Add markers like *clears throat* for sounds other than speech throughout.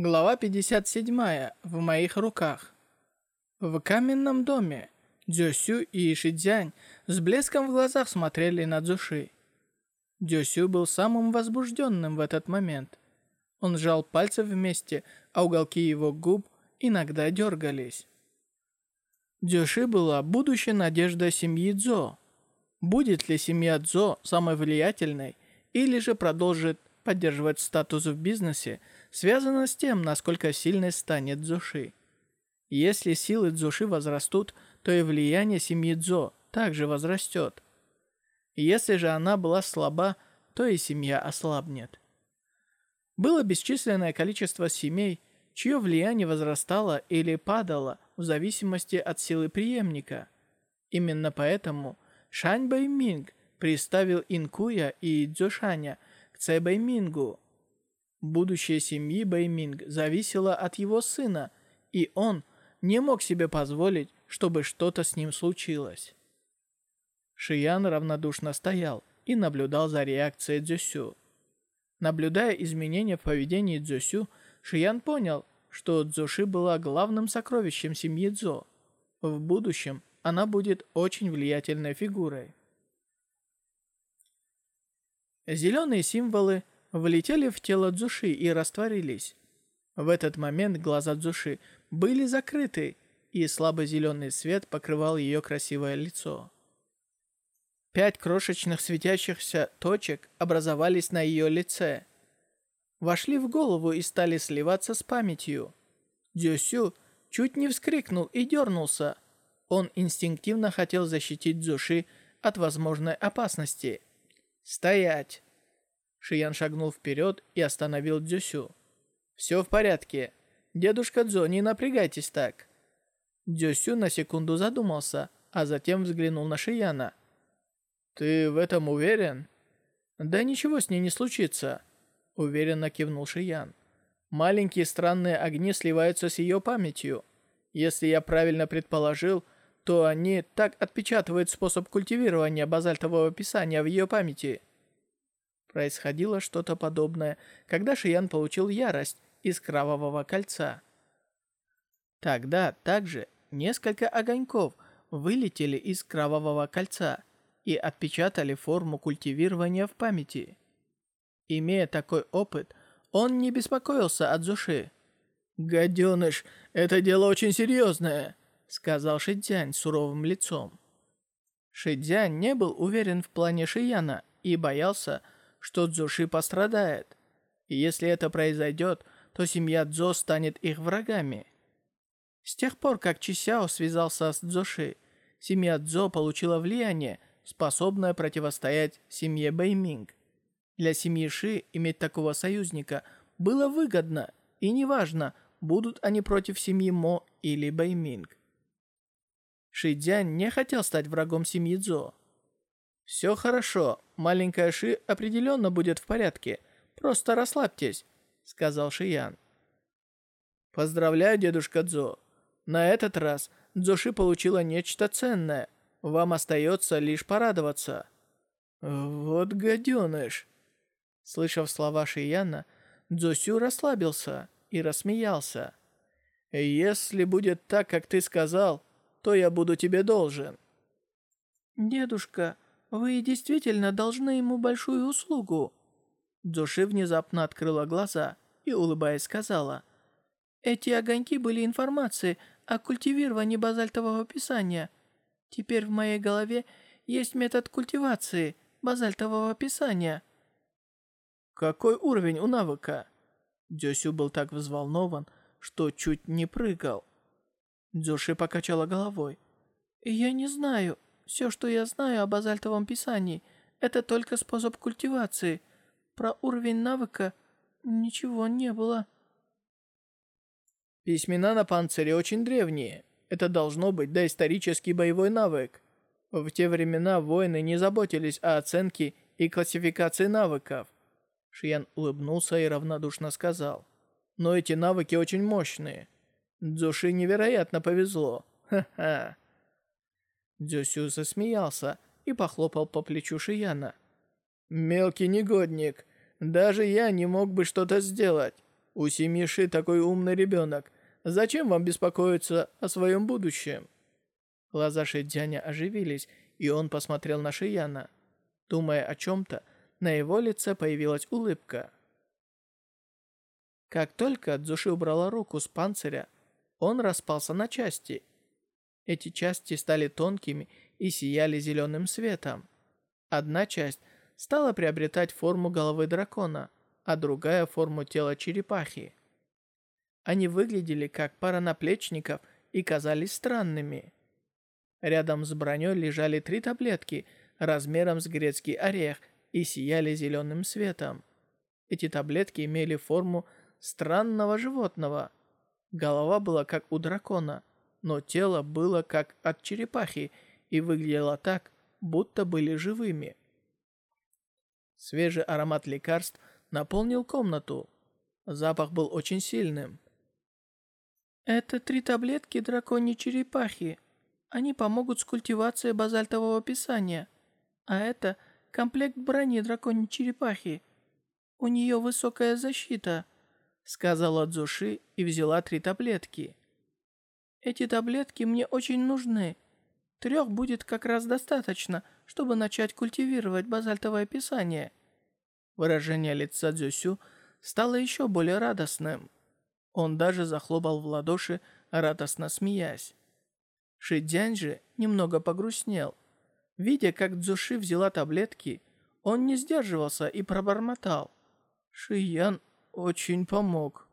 Глава 57. В моих руках. В каменном доме Дзюсю и Шидзянь с блеском в глазах смотрели на Дзюши. Дзюсю был самым возбужденным в этот момент. Он сжал пальцы вместе, а уголки его губ иногда дергались. Дзюши была будущей надеждой семьи Цзо. Будет ли семья Цзо самой влиятельной или же продолжит поддерживать статус в бизнесе – связано с тем, насколько сильной станет Дзуши. Если силы Дзуши возрастут, то и влияние семьи Дзо также возрастет. Если же она была слаба, то и семья ослабнет. Было бесчисленное количество семей, чье влияние возрастало или падало в зависимости от силы преемника. Именно поэтому Шань Бэйминг приставил Инкуя и Дзюшаня к Цэ Бэймингу, Будущее семьи Бэйминг зависело от его сына, и он не мог себе позволить, чтобы что-то с ним случилось. Шиян равнодушно стоял и наблюдал за реакцией Дзюсю. Наблюдая изменения в поведении Дзюсю, Шиян понял, что Дзюши была главным сокровищем семьи Дзо. В будущем она будет очень влиятельной фигурой. Зеленые символы – влетели в тело Дзуши и растворились. В этот момент глаза Дзуши были закрыты, и слабый зеленый свет покрывал ее красивое лицо. Пять крошечных светящихся точек образовались на ее лице. Вошли в голову и стали сливаться с памятью. Дзюсю чуть не вскрикнул и дернулся. Он инстинктивно хотел защитить Дзуши от возможной опасности. «Стоять!» Шиян шагнул вперед и остановил Дзюсю. «Все в порядке. Дедушка Дзо, не напрягайтесь так». Дзюсю на секунду задумался, а затем взглянул на Шияна. «Ты в этом уверен?» «Да ничего с ней не случится», — уверенно кивнул Шиян. «Маленькие странные огни сливаются с ее памятью. Если я правильно предположил, то они так отпечатывают способ культивирования базальтового писания в ее памяти». Происходило что-то подобное, когда Шиян получил ярость из кровавого кольца. Тогда также несколько огоньков вылетели из кровавого кольца и отпечатали форму культивирования в памяти. Имея такой опыт, он не беспокоился от Зуши. «Гаденыш, это дело очень серьезное», — сказал Шидзянь суровым лицом. Шидзянь не был уверен в плане Шияна и боялся, что Цзуши пострадает. И если это произойдет, то семья Цзо станет их врагами. С тех пор, как Чисяо связался с Цзоши, семья Цзо получила влияние, способное противостоять семье Бэйминг. Для семьи Ши иметь такого союзника было выгодно, и неважно, будут они против семьи Мо или Бэйминг. Ши Дзянь не хотел стать врагом семьи Цзо. «Все хорошо, маленькая Ши определенно будет в порядке. Просто расслабьтесь», — сказал Шиян. «Поздравляю, дедушка Дзо. На этот раз Дзоши получила нечто ценное. Вам остается лишь порадоваться». «Вот гаденыш!» Слышав слова Шияна, Дзосю расслабился и рассмеялся. «Если будет так, как ты сказал, то я буду тебе должен». «Дедушка, «Вы действительно должны ему большую услугу». Дзуши внезапно открыла глаза и, улыбаясь, сказала. «Эти огоньки были информацией о культивировании базальтового писания. Теперь в моей голове есть метод культивации базальтового писания». «Какой уровень у навыка?» Дзюсю был так взволнован, что чуть не прыгал. Дзюши покачала головой. «Я не знаю. Все, что я знаю о базальтовом писании, это только способ культивации. Про уровень навыка ничего не было. Письмена на панцире очень древние. Это должно быть доисторический боевой навык. В те времена воины не заботились о оценке и классификации навыков. Шиян улыбнулся и равнодушно сказал. Но эти навыки очень мощные. Дзуши невероятно повезло. Ха-ха. Дзюсю засмеялся и похлопал по плечу Шияна. «Мелкий негодник, даже я не мог бы что-то сделать. У семьи Ши такой умный ребенок. Зачем вам беспокоиться о своем будущем?» Глаза Шидзяня оживились, и он посмотрел на Шияна. Думая о чем-то, на его лице появилась улыбка. Как только Дзуши убрала руку с панциря, он распался на части. Эти части стали тонкими и сияли зеленым светом. Одна часть стала приобретать форму головы дракона, а другая — форму тела черепахи. Они выглядели как пара наплечников и казались странными. Рядом с броней лежали три таблетки размером с грецкий орех и сияли зеленым светом. Эти таблетки имели форму странного животного. Голова была как у дракона, но тело было как от черепахи и выглядело так, будто были живыми. Свежий аромат лекарств наполнил комнату. Запах был очень сильным. «Это три таблетки драконьей черепахи. Они помогут с культивацией базальтового писания. А это комплект брони драконьей черепахи. У нее высокая защита», — сказала Дзуши и взяла три таблетки. «Эти таблетки мне очень нужны. Трех будет как раз достаточно, чтобы начать культивировать базальтовое писание». Выражение лица Дзюсю стало еще более радостным. Он даже захлопал в ладоши, радостно смеясь. Шидзянь же немного погрустнел. Видя, как Дзюши взяла таблетки, он не сдерживался и пробормотал. Шиян очень помог.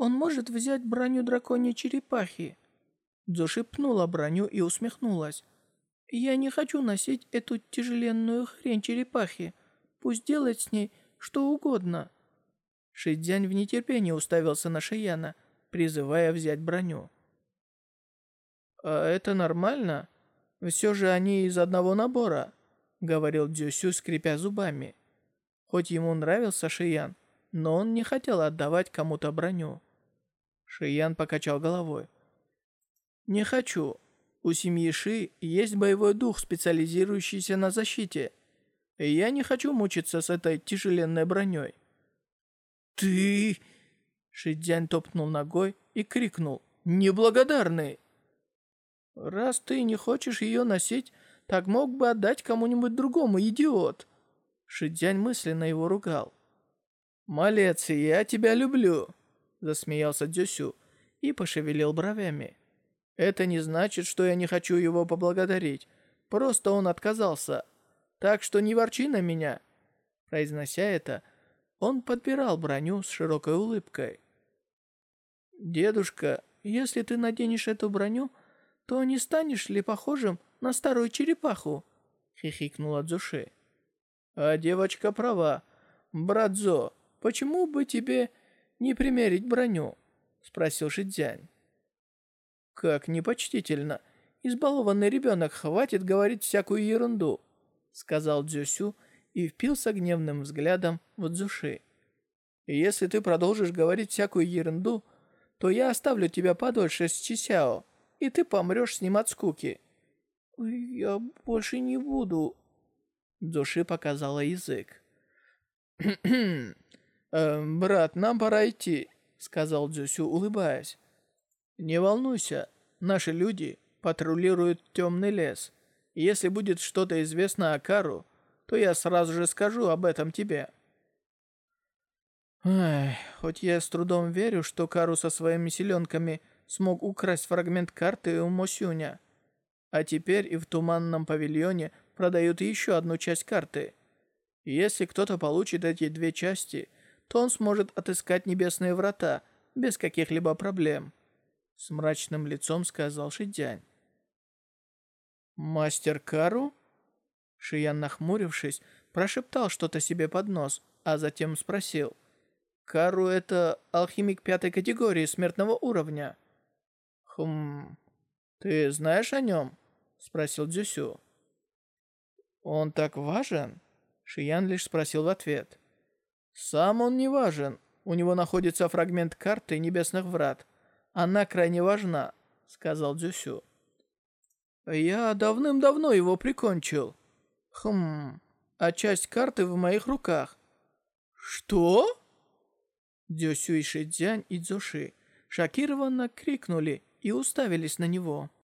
Он может взять броню драконьей черепахи. Пнула броню и усмехнулась. Я не хочу носить эту тяжеленную хрень черепахи. Пусть делает с ней что угодно». Шидзянь в нетерпении уставился на Шияна, призывая взять броню. «А это нормально? Все же они из одного набора», — говорил Дзюсю, скрипя зубами. Хоть ему нравился Шиян, но он не хотел отдавать кому-то броню. Шиян покачал головой. «Не хочу. У семьи Ши есть боевой дух, специализирующийся на защите и я не хочу мучиться с этой тяжеленной броней». «Ты...» Шидзянь топнул ногой и крикнул. «Неблагодарный!» «Раз ты не хочешь ее носить, так мог бы отдать кому-нибудь другому, идиот!» Шидзянь мысленно его ругал. «Малец, я тебя люблю!» Засмеялся Дзюсю и пошевелил бровями. «Это не значит, что я не хочу его поблагодарить. Просто он отказался так что не ворчи на меня». Произнося это, он подбирал броню с широкой улыбкой. «Дедушка, если ты наденешь эту броню, то не станешь ли похожим на старую черепаху?» хихикнула Дзуши. «А девочка права. Брат Зо, почему бы тебе не примерить броню?» спросил Шидзянь. «Как непочтительно. Избалованный ребенок, хватит говорить всякую ерунду сказал Дзюсю и впился гневным взглядом в Дзюши. «Если ты продолжишь говорить всякую ерунду, то я оставлю тебя подольше с Чисяо, и ты помрешь с ним от скуки». «Я больше не буду...» Дзюши показала язык. *clears throat* «Э, «Брат, нам пора идти», — сказал Дзюсю, улыбаясь. «Не волнуйся, наши люди патрулируют темный лес. Если будет что-то известно о Кару, то я сразу же скажу об этом тебе». Эх, хоть я с трудом верю, что Кару со своими селенками смог украсть фрагмент карты у Мосюня. А теперь и в Туманном павильоне продают еще одну часть карты. Если кто-то получит эти две части, то он сможет отыскать небесные врата без каких-либо проблем. С мрачным лицом сказал Шидзянь. «Мастер Кару?» Шиян, нахмурившись, прошептал что-то себе под нос, а затем спросил. «Кару — это алхимик пятой категории смертного уровня». «Хм... Ты знаешь о нем?» — спросил Дзюсю. «Он так важен?» Шиян лишь спросил в ответ. «Сам он не важен. У него находится фрагмент карты Небесных Врат. Она крайне важна», — сказал Дзюсю. Я давным-давно его прикончил. Хм, а часть карты в моих руках. Что? Дзюсюй Шидзянь и Дзюши шокированно крикнули и уставились на него.